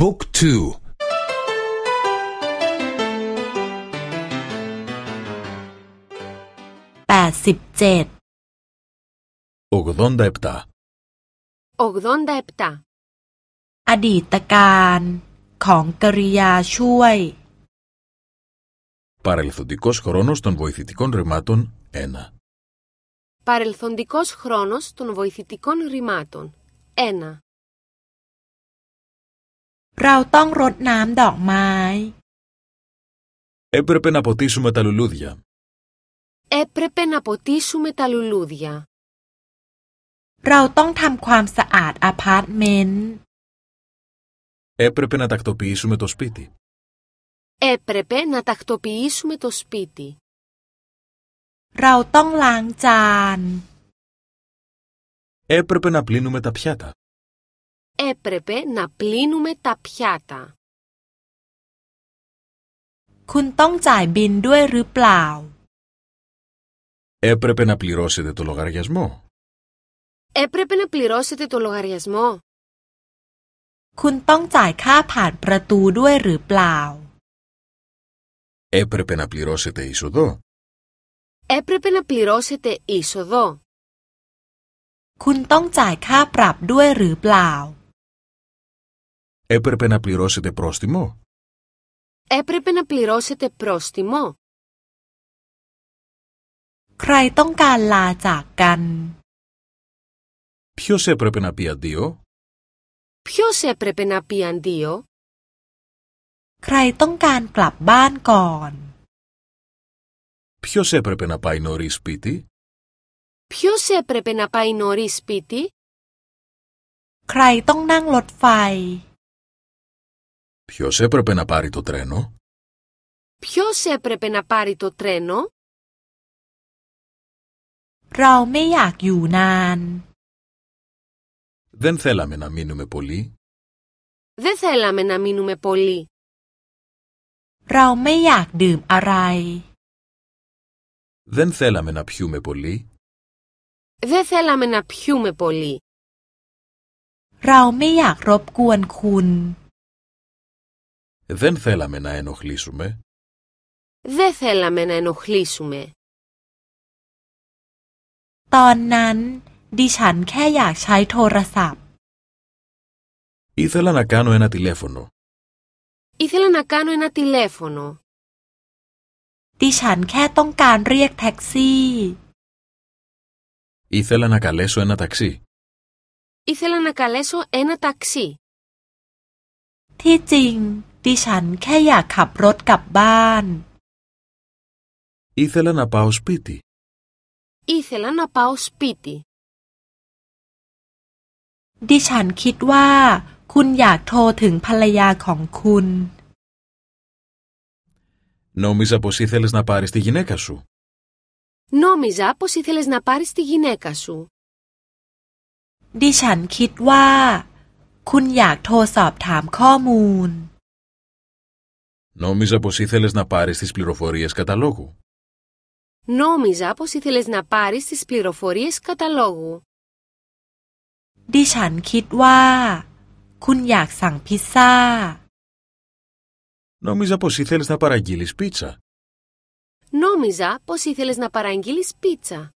บุ๊กทู แปดสิบเจ็ด 87 87. อดีตการของกริยาช่วย Παρελθοντικός χρόνος των βοηθητικών ρημάτων 1 Παρελθοντικός χρόνος των βοηθητικών ρημάτων. 1. เราต้องรดน้ำดอกไม้ Έπρεπε να ποτίσουμε τα λουλούδια. Έπρεπε να ποτίσουμε τα λουλούδια. เราต้องทำความสะอาดอพาร์ตเมนต์ Έπρεπε να τακτοποιήσουμε το σπίτι. Έπρεπε να τακτοποιήσουμε το σπίτι. เราต้องล้างจาน Έπρεπε να πλύνουμε τα πιάτα. Έπρεπε να πλύνουμε τα πιάτα. คุณต้องจ่ายบินด้วยหรือเปล่า Έπρεπε να πληρώσετε το λογαριασμό. Έπρεπε να πληρώσετε το λογαριασμό. คุณต้องจ่ายค่าผ่านประตูด้วยหรือเปล่า Έπρεπε να πληρώσετε είσοδο. Έπρεπε να πληρώσετε είσοδο. คุณต้องจ่ายค่าปรับด้วยหรือเปล่า Έπρεπε να πληρώσετε πρόστιμο. Έπρεπε να πληρώσετε πρόστιμο. ใครต้องการลาจากกัน Ποιος έπρεπε να πει αντίο. Ποιος έπρεπε να πει αντίο. ใครต้องการกลับบ้านก่อน Ποιος έπρεπε να πάει νωρίς σπίτι. Ποιος έπρεπε να πάει νωρίς σπίτι. ใครต้องนั่งรถไฟ Ποιος έπρεπε να πάρει το τρένο. Ποιος έπρεπε να πάρει το τρένο. เราไม่อยากอยู่นาน Δεν θέλαμε να μείνουμε πολύ. Δεν θέλαμε να μείνουμε πολύ. เราไม่อยากดื่มอะไร Δεν θέλαμε να πιούμε πολύ. Δεν θέλαμε να πιούμε πολύ. เราไม่อยากรบกวนคุณ Δεν θέλαμε να ενοχλήσουμε. Δεν θέλαμε να ενοχλήσουμε. ตอนนั้น ดิฉันแค่อยากใช้โทรศัพท์ Ήθελα να κάνω ένα τηλέφωνο. Ήθελα να κάνω ένα τηλέφωνο. ดิฉันแค่ต้องการเรียกแท็กซี่ Ήθελα να καλέσω ένα ταξί. Ήθελα να καλέσω ένα ταξί. ที่จริง ดิฉันแค่อยากขับรถกลับบ้าน Ήθελα να πάω σπίτι. Ήθελα να πάω σπίτι. ดิฉันคิดว่า คุณอยากโทรถึงภรรยาของคุณ Νόμιζα πως ήθελες να πάρεις τη γυναίκα σου. Νόμιζα πως ήθελες να πάρεις τη γυναίκα σου. ดิฉันคิดว่า คุณอยากโทรสอบถามข้อมูล Νόμιζα πως ήθελες να πάρεις τις πληροφορίες καταλόγου. Νόμιζα πως ήθελες να πάρεις τις πληροφορίες καταλόγου. ดิฉันคิดว่า คุณอยากสั่งพิซซ่า Νόμιζα πως ήθελες να παραγγείλεις πίτσα. Νόμιζα πως ήθελες να παραγγείλεις πίτσα.